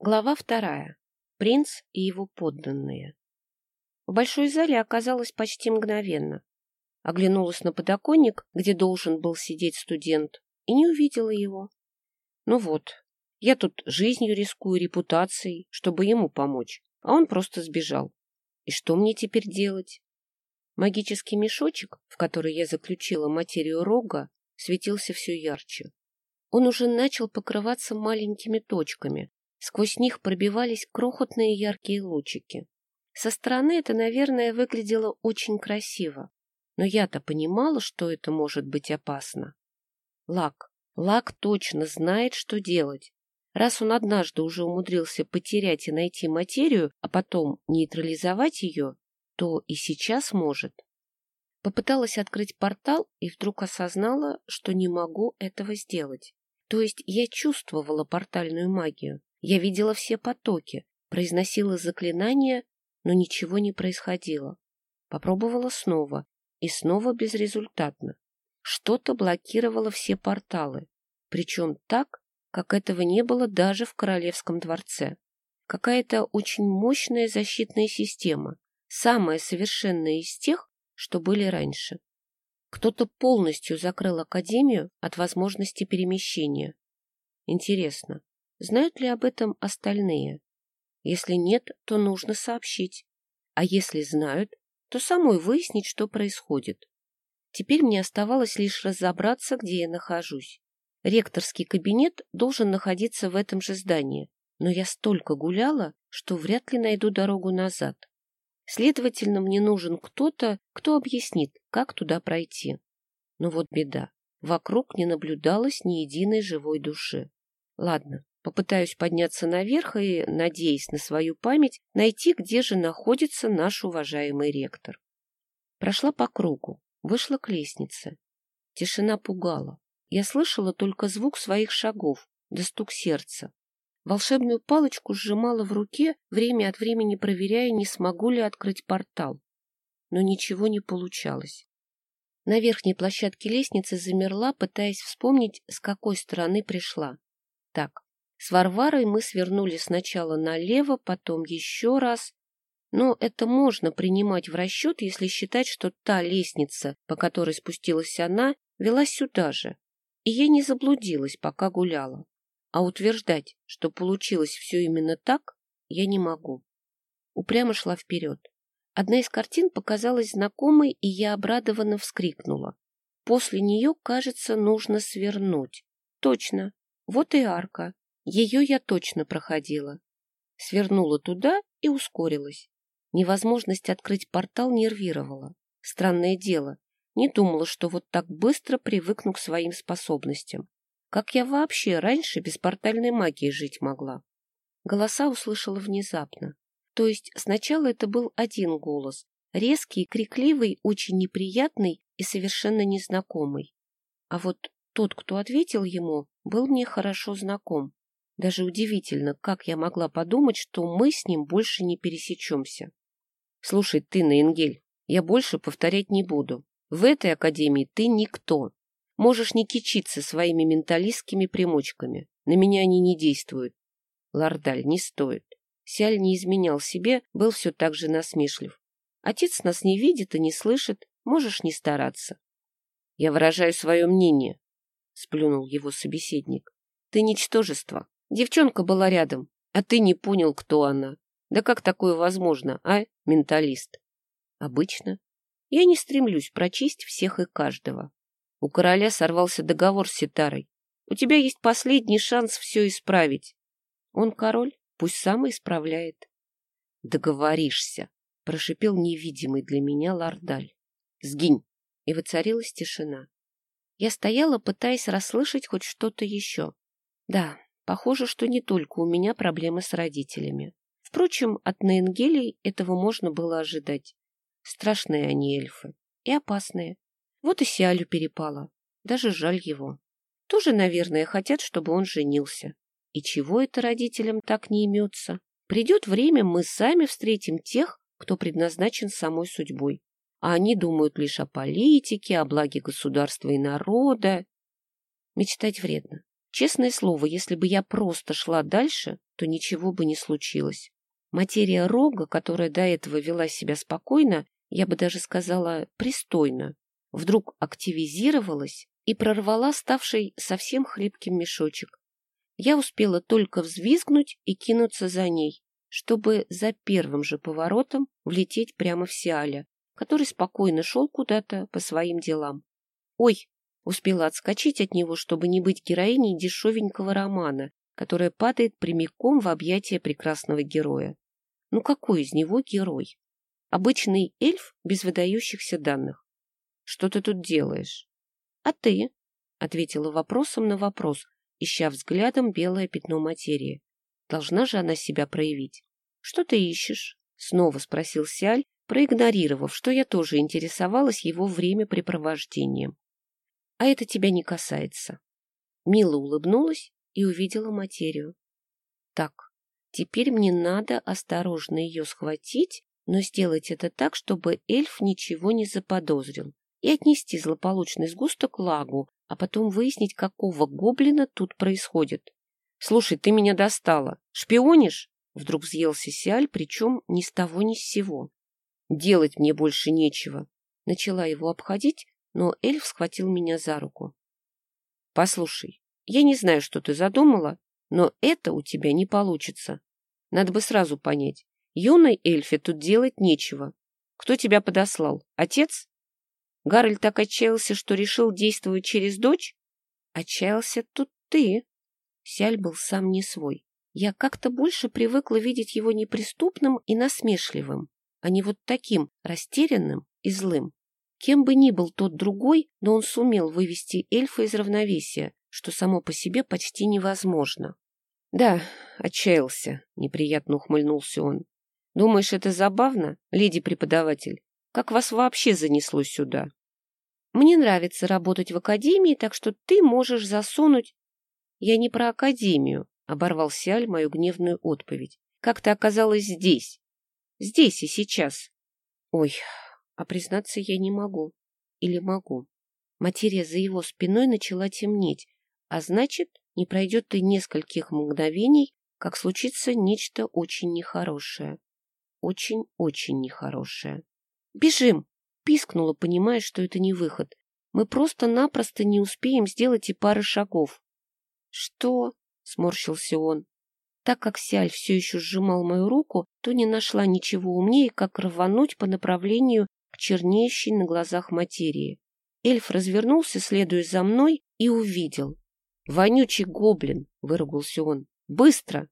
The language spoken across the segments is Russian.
Глава вторая. Принц и его подданные. В большой зале оказалось почти мгновенно. Оглянулась на подоконник, где должен был сидеть студент, и не увидела его. Ну вот, я тут жизнью рискую, репутацией, чтобы ему помочь, а он просто сбежал. И что мне теперь делать? Магический мешочек, в который я заключила материю рога, светился все ярче. Он уже начал покрываться маленькими точками, сквозь них пробивались крохотные яркие лучики. Со стороны это, наверное, выглядело очень красиво, но я-то понимала, что это может быть опасно. Лак. Лак точно знает, что делать. Раз он однажды уже умудрился потерять и найти материю, а потом нейтрализовать ее, то и сейчас может. Попыталась открыть портал и вдруг осознала, что не могу этого сделать. То есть я чувствовала портальную магию, я видела все потоки, произносила заклинания, но ничего не происходило. Попробовала снова, и снова безрезультатно. Что-то блокировало все порталы, причем так, как этого не было даже в королевском дворце. Какая-то очень мощная защитная система, самая совершенная из тех, что были раньше. Кто-то полностью закрыл Академию от возможности перемещения. Интересно, знают ли об этом остальные? Если нет, то нужно сообщить. А если знают, то самой выяснить, что происходит. Теперь мне оставалось лишь разобраться, где я нахожусь. Ректорский кабинет должен находиться в этом же здании, но я столько гуляла, что вряд ли найду дорогу назад. Следовательно, мне нужен кто-то, кто объяснит, как туда пройти. Но вот беда. Вокруг не наблюдалось ни единой живой души. Ладно, попытаюсь подняться наверх и, надеясь на свою память, найти, где же находится наш уважаемый ректор. Прошла по кругу, вышла к лестнице. Тишина пугала. Я слышала только звук своих шагов, да стук сердца. Волшебную палочку сжимала в руке, время от времени проверяя, не смогу ли открыть портал. Но ничего не получалось. На верхней площадке лестницы замерла, пытаясь вспомнить, с какой стороны пришла. Так, с Варварой мы свернули сначала налево, потом еще раз. Но это можно принимать в расчет, если считать, что та лестница, по которой спустилась она, вела сюда же. И я не заблудилась, пока гуляла. А утверждать, что получилось все именно так, я не могу. Упрямо шла вперед. Одна из картин показалась знакомой, и я обрадованно вскрикнула. После нее, кажется, нужно свернуть. Точно. Вот и арка. Ее я точно проходила. Свернула туда и ускорилась. Невозможность открыть портал нервировала. Странное дело. Не думала, что вот так быстро привыкну к своим способностям. Как я вообще раньше без портальной магии жить могла? Голоса услышала внезапно. То есть сначала это был один голос, резкий, крикливый, очень неприятный и совершенно незнакомый. А вот тот, кто ответил ему, был мне хорошо знаком. Даже удивительно, как я могла подумать, что мы с ним больше не пересечемся. Слушай, ты, Наингель, я больше повторять не буду. В этой академии ты никто. Можешь не кичиться своими менталистскими примочками. На меня они не действуют. Лордаль, не стоит. Сиаль не изменял себе, был все так же насмешлив. Отец нас не видит и не слышит, можешь не стараться. Я выражаю свое мнение, — сплюнул его собеседник. Ты ничтожество. Девчонка была рядом, а ты не понял, кто она. Да как такое возможно, а, менталист? Обычно. Я не стремлюсь прочесть всех и каждого. У короля сорвался договор с Ситарой. У тебя есть последний шанс все исправить. Он король, пусть сам исправляет. Договоришься, прошипел невидимый для меня лордаль. Сгинь. И воцарилась тишина. Я стояла, пытаясь расслышать хоть что-то еще. Да, похоже, что не только у меня проблемы с родителями. Впрочем, от Наенгелей этого можно было ожидать. Страшные они эльфы и опасные. Вот и Сиалю перепало. Даже жаль его. Тоже, наверное, хотят, чтобы он женился. И чего это родителям так не имется? Придет время, мы сами встретим тех, кто предназначен самой судьбой. А они думают лишь о политике, о благе государства и народа. Мечтать вредно. Честное слово, если бы я просто шла дальше, то ничего бы не случилось. Материя рога, которая до этого вела себя спокойно, я бы даже сказала пристойно, вдруг активизировалась и прорвала ставший совсем хлипким мешочек. Я успела только взвизгнуть и кинуться за ней, чтобы за первым же поворотом влететь прямо в Сиаля, который спокойно шел куда-то по своим делам. «Ой!» — успела отскочить от него, чтобы не быть героиней дешевенького романа, которая падает прямиком в объятия прекрасного героя. Ну какой из него герой? Обычный эльф без выдающихся данных. Что ты тут делаешь? А ты? Ответила вопросом на вопрос, ища взглядом белое пятно материи. Должна же она себя проявить. Что ты ищешь? Снова спросил Сиаль, проигнорировав, что я тоже интересовалась его времяпрепровождением. А это тебя не касается. Мила улыбнулась и увидела материю. Так, теперь мне надо осторожно ее схватить но сделать это так, чтобы эльф ничего не заподозрил, и отнести злополучный сгусток лагу, а потом выяснить, какого гоблина тут происходит. — Слушай, ты меня достала. Шпионишь? Вдруг взъелся Сиаль, причем ни с того ни с сего. — Делать мне больше нечего. Начала его обходить, но эльф схватил меня за руку. — Послушай, я не знаю, что ты задумала, но это у тебя не получится. Надо бы сразу понять, Юной эльфе тут делать нечего. Кто тебя подослал? Отец? Гарольд так отчаялся, что решил действовать через дочь? Отчаялся тут ты. Сяль был сам не свой. Я как-то больше привыкла видеть его неприступным и насмешливым, а не вот таким растерянным и злым. Кем бы ни был тот другой, но он сумел вывести эльфа из равновесия, что само по себе почти невозможно. — Да, отчаялся, — неприятно ухмыльнулся он. Думаешь, это забавно, леди-преподаватель? Как вас вообще занесло сюда? Мне нравится работать в академии, так что ты можешь засунуть... Я не про академию, — оборвал Сиаль мою гневную отповедь. Как ты оказалась здесь? Здесь и сейчас. Ой, а признаться я не могу. Или могу. Материя за его спиной начала темнеть, а значит, не пройдет и нескольких мгновений, как случится нечто очень нехорошее очень-очень нехорошее. «Бежим!» — пискнула, понимая, что это не выход. «Мы просто-напросто не успеем сделать и пары шагов». «Что?» — сморщился он. Так как Сяль все еще сжимал мою руку, то не нашла ничего умнее, как рвануть по направлению чернеющей на глазах материи. Эльф развернулся, следуя за мной, и увидел. «Вонючий гоблин!» — выругался он. «Быстро!»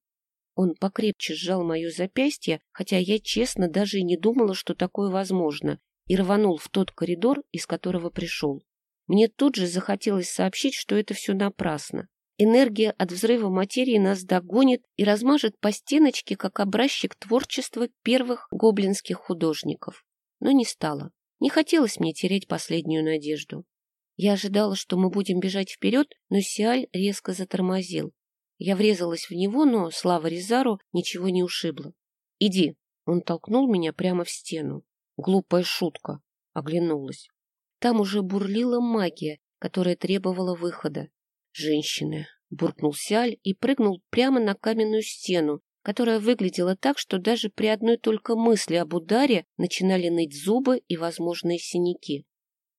Он покрепче сжал мое запястье, хотя я, честно, даже и не думала, что такое возможно, и рванул в тот коридор, из которого пришел. Мне тут же захотелось сообщить, что это все напрасно. Энергия от взрыва материи нас догонит и размажет по стеночке, как образчик творчества первых гоблинских художников. Но не стало. Не хотелось мне терять последнюю надежду. Я ожидала, что мы будем бежать вперед, но Сиаль резко затормозил. Я врезалась в него, но, слава Ризару, ничего не ушибло. «Иди!» Он толкнул меня прямо в стену. Глупая шутка. Оглянулась. Там уже бурлила магия, которая требовала выхода. «Женщины!» — буркнул Сиаль и прыгнул прямо на каменную стену, которая выглядела так, что даже при одной только мысли об ударе начинали ныть зубы и возможные синяки.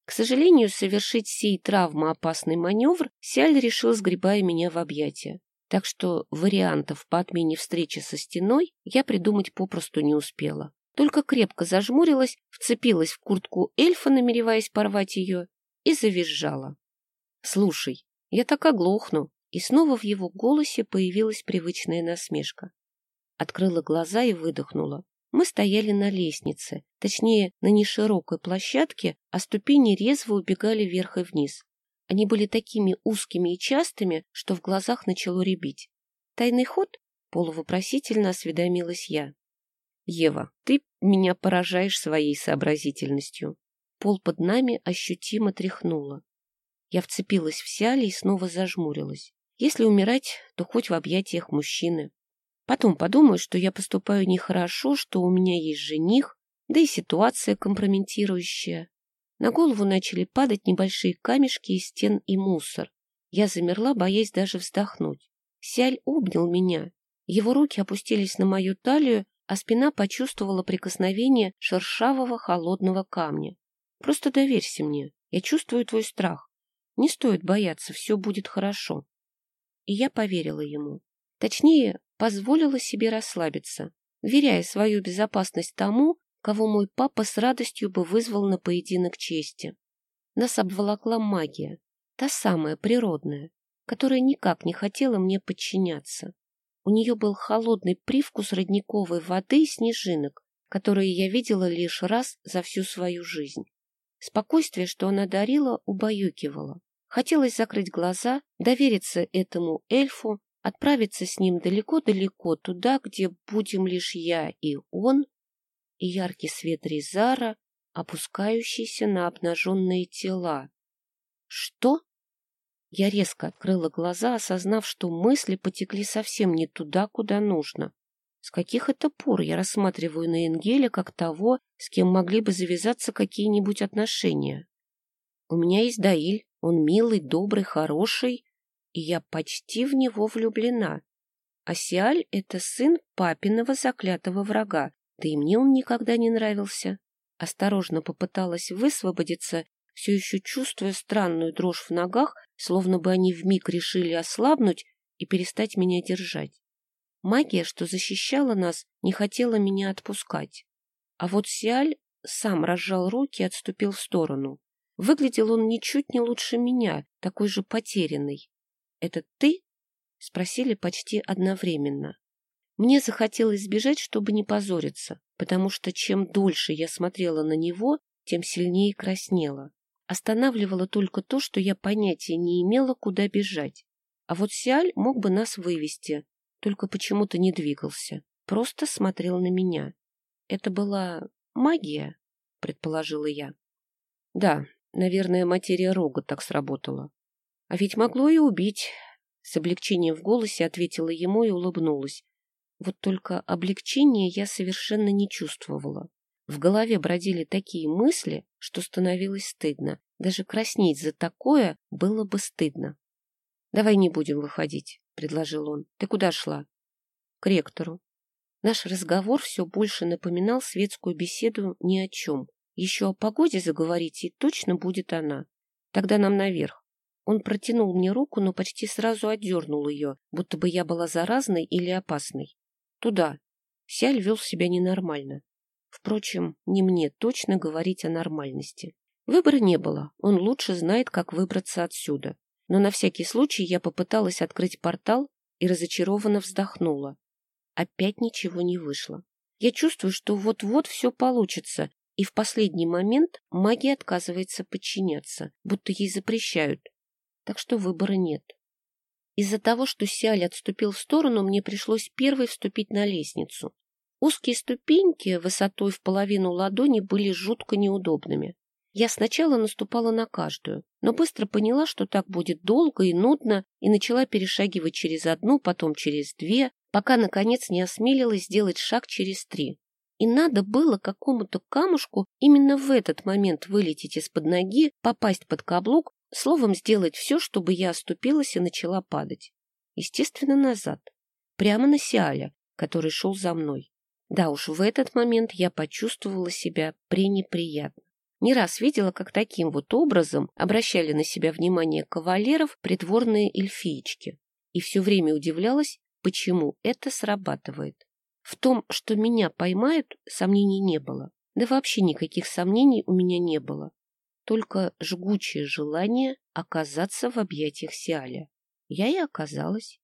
К сожалению, совершить сей травмоопасный маневр Сиаль решил, сгребая меня в объятия так что вариантов по отмене встречи со стеной я придумать попросту не успела. Только крепко зажмурилась, вцепилась в куртку эльфа, намереваясь порвать ее, и завизжала. «Слушай, я так оглохну!» И снова в его голосе появилась привычная насмешка. Открыла глаза и выдохнула. Мы стояли на лестнице, точнее, на неширокой площадке, а ступени резво убегали вверх и вниз. Они были такими узкими и частыми, что в глазах начало рябить. «Тайный ход?» — полувопросительно осведомилась я. «Ева, ты меня поражаешь своей сообразительностью». Пол под нами ощутимо тряхнуло. Я вцепилась в сяли и снова зажмурилась. Если умирать, то хоть в объятиях мужчины. Потом подумаю, что я поступаю нехорошо, что у меня есть жених, да и ситуация компрометирующая. На голову начали падать небольшие камешки из стен и мусор. Я замерла, боясь даже вздохнуть. Сяль обнял меня. Его руки опустились на мою талию, а спина почувствовала прикосновение шершавого холодного камня. Просто доверься мне, я чувствую твой страх. Не стоит бояться, все будет хорошо. И я поверила ему. Точнее, позволила себе расслабиться, веряя свою безопасность тому, кого мой папа с радостью бы вызвал на поединок чести. Нас обволокла магия, та самая природная, которая никак не хотела мне подчиняться. У нее был холодный привкус родниковой воды и снежинок, которые я видела лишь раз за всю свою жизнь. Спокойствие, что она дарила, убаюкивало. Хотелось закрыть глаза, довериться этому эльфу, отправиться с ним далеко-далеко туда, где будем лишь я и он, и яркий свет Ризара, опускающийся на обнаженные тела. Что? Я резко открыла глаза, осознав, что мысли потекли совсем не туда, куда нужно. С каких это пор я рассматриваю на Энгеля как того, с кем могли бы завязаться какие-нибудь отношения? У меня есть Даиль, он милый, добрый, хороший, и я почти в него влюблена. А Сиаль — это сын папиного заклятого врага, да и мне он никогда не нравился. Осторожно попыталась высвободиться, все еще чувствуя странную дрожь в ногах, словно бы они вмиг решили ослабнуть и перестать меня держать. Магия, что защищала нас, не хотела меня отпускать. А вот Сиаль сам разжал руки и отступил в сторону. Выглядел он ничуть не лучше меня, такой же потерянный. «Это ты?» — спросили почти одновременно. Мне захотелось сбежать, чтобы не позориться, потому что чем дольше я смотрела на него, тем сильнее краснела. Останавливало только то, что я понятия не имела, куда бежать. А вот Сиаль мог бы нас вывести, только почему-то не двигался, просто смотрел на меня. Это была магия, предположила я. Да, наверное, материя рога так сработала. А ведь могло и убить. С облегчением в голосе ответила ему и улыбнулась. Вот только облегчения я совершенно не чувствовала. В голове бродили такие мысли, что становилось стыдно. Даже краснеть за такое было бы стыдно. — Давай не будем выходить, — предложил он. — Ты куда шла? — К ректору. Наш разговор все больше напоминал светскую беседу ни о чем. Еще о погоде заговорить, и точно будет она. Тогда нам наверх. Он протянул мне руку, но почти сразу отдернул ее, будто бы я была заразной или опасной. Туда. Сяль вел себя ненормально. Впрочем, не мне точно говорить о нормальности. Выбора не было, он лучше знает, как выбраться отсюда. Но на всякий случай я попыталась открыть портал и разочарованно вздохнула. Опять ничего не вышло. Я чувствую, что вот-вот все получится, и в последний момент магия отказывается подчиняться, будто ей запрещают, так что выбора нет. Из-за того, что Сиаль отступил в сторону, мне пришлось первой вступить на лестницу. Узкие ступеньки высотой в половину ладони были жутко неудобными. Я сначала наступала на каждую, но быстро поняла, что так будет долго и нудно, и начала перешагивать через одну, потом через две, пока, наконец, не осмелилась сделать шаг через три. И надо было какому-то камушку именно в этот момент вылететь из-под ноги, попасть под каблук Словом, сделать все, чтобы я оступилась и начала падать. Естественно, назад. Прямо на Сиаля, который шел за мной. Да уж, в этот момент я почувствовала себя пренеприятно. Не раз видела, как таким вот образом обращали на себя внимание кавалеров придворные эльфиечки. И все время удивлялась, почему это срабатывает. В том, что меня поймают, сомнений не было. Да вообще никаких сомнений у меня не было только жгучее желание оказаться в объятиях Сиаля. Я и оказалась.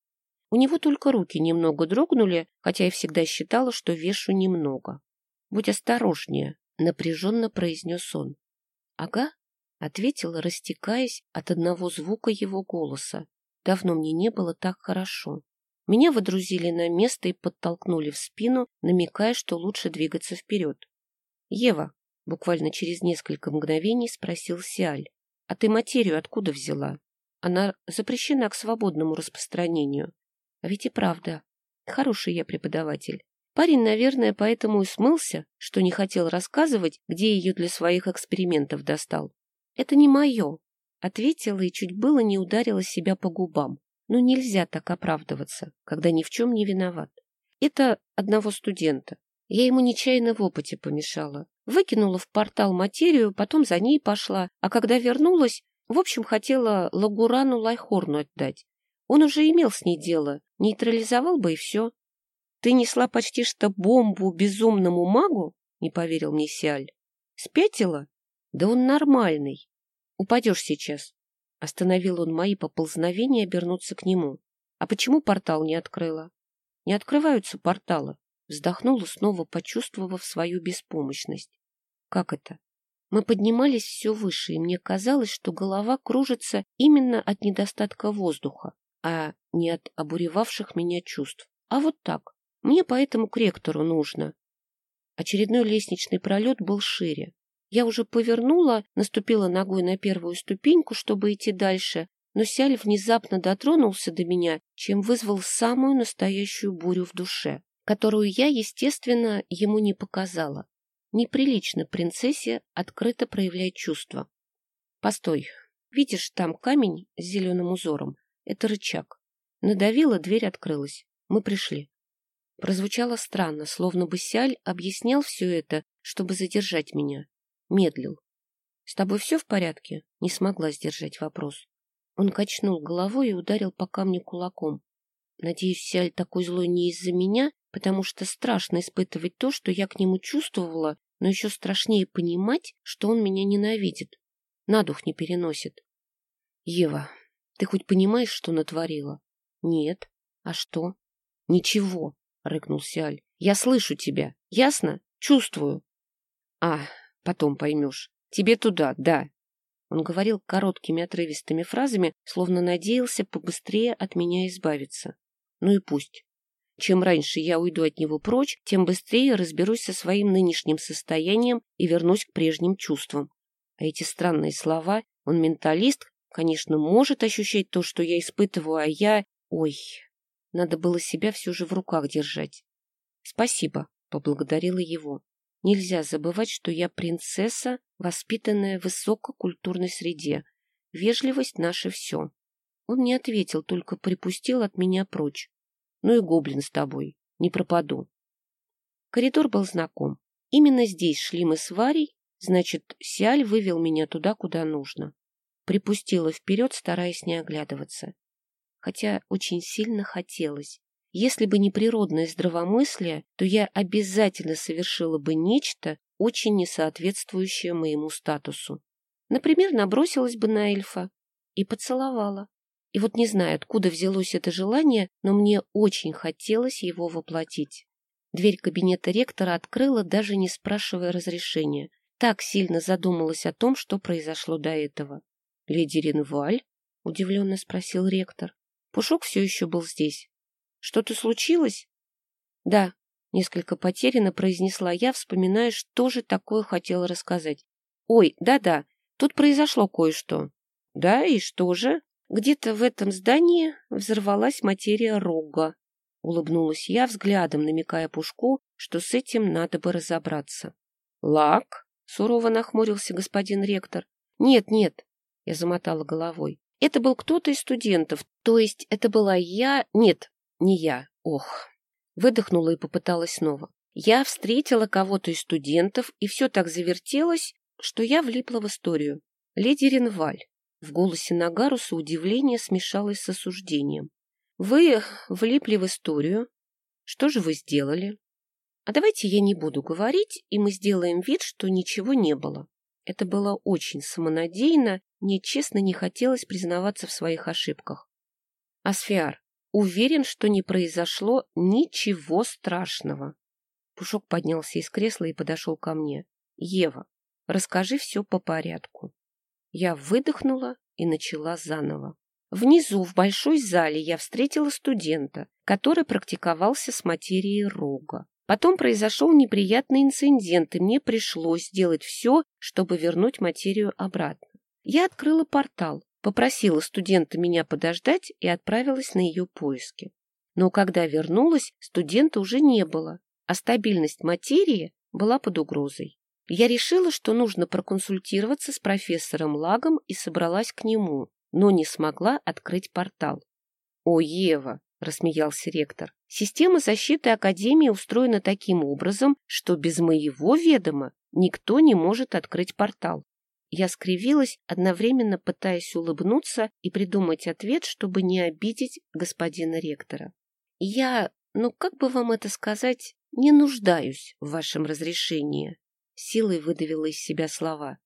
У него только руки немного дрогнули, хотя я всегда считала, что вешу немного. — Будь осторожнее, — напряженно произнес он. — Ага, — ответила, растекаясь от одного звука его голоса. Давно мне не было так хорошо. Меня водрузили на место и подтолкнули в спину, намекая, что лучше двигаться вперед. — Ева, Буквально через несколько мгновений спросил Сиаль. — А ты материю откуда взяла? Она запрещена к свободному распространению. А ведь и правда. Хороший я преподаватель. Парень, наверное, поэтому и смылся, что не хотел рассказывать, где ее для своих экспериментов достал. — Это не мое, — ответила и чуть было не ударила себя по губам. Но нельзя так оправдываться, когда ни в чем не виноват. Это одного студента. Я ему нечаянно в опыте помешала. Выкинула в портал материю, потом за ней пошла, а когда вернулась, в общем, хотела Лагурану Лайхорну отдать. Он уже имел с ней дело, нейтрализовал бы и все. Ты несла почти что бомбу безумному магу? Не поверил мне Сиаль. Спятила? Да он нормальный. Упадешь сейчас. Остановил он мои поползновения обернуться к нему. А почему портал не открыла? Не открываются порталы. Вздохнула, снова почувствовав свою беспомощность. Как это? Мы поднимались все выше, и мне казалось, что голова кружится именно от недостатка воздуха, а не от обуревавших меня чувств. А вот так. Мне поэтому к ректору нужно. Очередной лестничный пролет был шире. Я уже повернула, наступила ногой на первую ступеньку, чтобы идти дальше, но Сяль внезапно дотронулся до меня, чем вызвал самую настоящую бурю в душе, которую я, естественно, ему не показала. Неприлично принцессе открыто проявлять чувства. Постой, видишь, там камень с зеленым узором. Это рычаг. Надавила, дверь открылась. Мы пришли. Прозвучало странно, словно бы Сяль объяснял все это, чтобы задержать меня. Медлил. — С тобой все в порядке? — не смогла сдержать вопрос. Он качнул головой и ударил по камню кулаком. Надеюсь, Сяль такой злой не из-за меня, потому что страшно испытывать то, что я к нему чувствовала, но еще страшнее понимать, что он меня ненавидит. На дух не переносит. — Ева, ты хоть понимаешь, что натворила? — Нет. А что? — Ничего. — рыкнул Сиаль. — Я слышу тебя. Ясно? Чувствую. — А, потом поймешь. Тебе туда, да. Он говорил короткими отрывистыми фразами, словно надеялся побыстрее от меня избавиться. Ну и пусть. Чем раньше я уйду от него прочь, тем быстрее разберусь со своим нынешним состоянием и вернусь к прежним чувствам. А эти странные слова, он менталист, конечно, может ощущать то, что я испытываю, а я... Ой, надо было себя все же в руках держать. Спасибо, поблагодарила его. Нельзя забывать, что я принцесса, воспитанная в высококультурной среде. Вежливость — наше все. Он не ответил, только припустил от меня прочь. Ну и гоблин с тобой. Не пропаду. Коридор был знаком. Именно здесь шли мы с Варей, значит, Сиаль вывел меня туда, куда нужно. Припустила вперед, стараясь не оглядываться хотя очень сильно хотелось. Если бы не природное здравомыслие, то я обязательно совершила бы нечто, очень несоответствующее моему статусу. Например, набросилась бы на эльфа и поцеловала. И вот не знаю, откуда взялось это желание, но мне очень хотелось его воплотить. Дверь кабинета ректора открыла, даже не спрашивая разрешения. Так сильно задумалась о том, что произошло до этого. — Леди Ренваль? — удивленно спросил ректор. Пушок все еще был здесь. Что-то случилось? Да, несколько потерянно произнесла я, вспоминая, что же такое хотела рассказать. Ой, да-да, тут произошло кое-что. Да, и что же? Где-то в этом здании взорвалась материя рога. Улыбнулась я взглядом, намекая Пушку, что с этим надо бы разобраться. «Лак?» — сурово нахмурился господин ректор. «Нет, нет», — я замотала головой. Это был кто-то из студентов, то есть это была я... Нет, не я. Ох. Выдохнула и попыталась снова. Я встретила кого-то из студентов, и все так завертелось, что я влипла в историю. Леди Ренваль. В голосе Нагаруса удивление смешалось с осуждением. Вы влипли в историю. Что же вы сделали? А давайте я не буду говорить, и мы сделаем вид, что ничего не было. Это было очень самонадеянно, мне честно не хотелось признаваться в своих ошибках. Асфиар, уверен, что не произошло ничего страшного. Пушок поднялся из кресла и подошел ко мне. Ева, расскажи все по порядку. Я выдохнула и начала заново. Внизу, в большой зале, я встретила студента, который практиковался с материей рога. Потом произошел неприятный инцидент, и мне пришлось сделать все, чтобы вернуть материю обратно. Я открыла портал, попросила студента меня подождать и отправилась на ее поиски. Но когда вернулась, студента уже не было, а стабильность материи была под угрозой. Я решила, что нужно проконсультироваться с профессором Лагом и собралась к нему, но не смогла открыть портал. О, Ева, рассмеялся ректор. Система защиты Академии устроена таким образом, что без моего ведома никто не может открыть портал. Я скривилась, одновременно пытаясь улыбнуться и придумать ответ, чтобы не обидеть господина ректора. Я, ну как бы вам это сказать, не нуждаюсь в вашем разрешении. Силой выдавила из себя слова.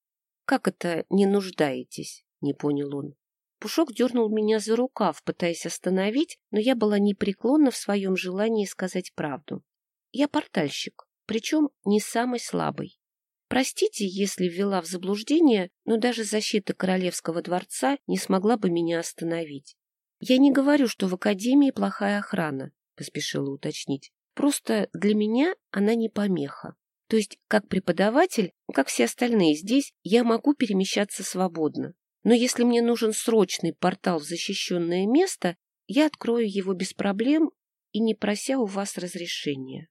Как это не нуждаетесь? Не понял он. Пушок дернул меня за рукав, пытаясь остановить, но я была непреклонна в своем желании сказать правду. Я портальщик, причем не самый слабый. Простите, если ввела в заблуждение, но даже защита королевского дворца не смогла бы меня остановить. Я не говорю, что в академии плохая охрана, поспешила уточнить. Просто для меня она не помеха. То есть, как преподаватель, как все остальные здесь, я могу перемещаться свободно. Но если мне нужен срочный портал в защищенное место, я открою его без проблем и не прося у вас разрешения.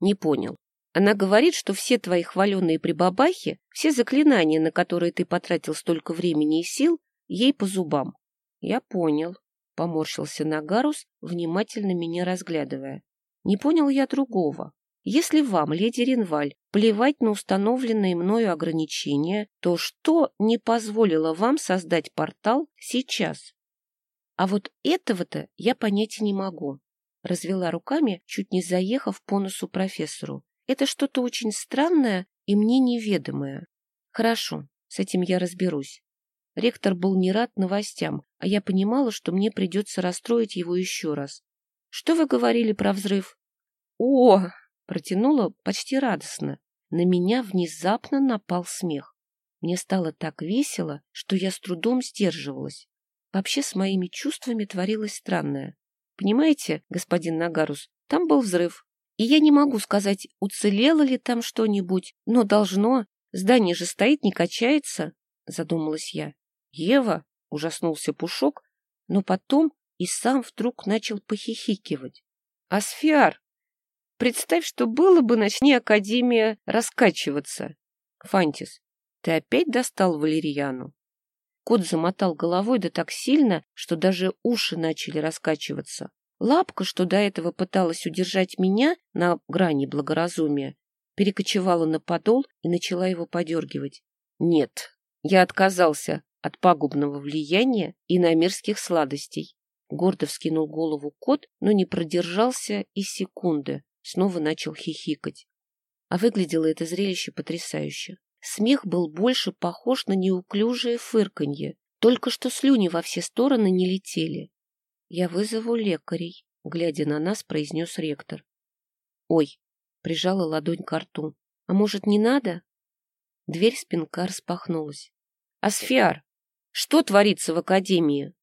Не понял. Она говорит, что все твои хваленные прибабахи, все заклинания, на которые ты потратил столько времени и сил, ей по зубам. Я понял. Поморщился Нагарус, внимательно меня разглядывая. Не понял я другого. Если вам, леди Ренваль, плевать на установленные мною ограничения, то что не позволило вам создать портал сейчас? А вот этого-то я понять не могу. Развела руками, чуть не заехав по носу профессору. Это что-то очень странное и мне неведомое. Хорошо, с этим я разберусь. Ректор был не рад новостям, а я понимала, что мне придется расстроить его еще раз. Что вы говорили про взрыв? О, Протянула почти радостно. На меня внезапно напал смех. Мне стало так весело, что я с трудом сдерживалась. Вообще с моими чувствами творилось странное. Понимаете, господин Нагарус, там был взрыв. И я не могу сказать, уцелело ли там что-нибудь, но должно. Здание же стоит, не качается, задумалась я. Ева, ужаснулся Пушок, но потом и сам вдруг начал похихикивать. Асфиар, Представь, что было бы, начни Академия раскачиваться. Фантис, ты опять достал валерьяну? Кот замотал головой да так сильно, что даже уши начали раскачиваться. Лапка, что до этого пыталась удержать меня на грани благоразумия, перекочевала на подол и начала его подергивать. Нет, я отказался от пагубного влияния и намирских сладостей. Гордо вскинул голову кот, но не продержался и секунды снова начал хихикать. А выглядело это зрелище потрясающе. Смех был больше похож на неуклюжее фырканье, только что слюни во все стороны не летели. — Я вызову лекарей, — глядя на нас, произнес ректор. — Ой, — прижала ладонь к рту. — А может, не надо? Дверь спинка распахнулась. — Асфиар, что творится в академии?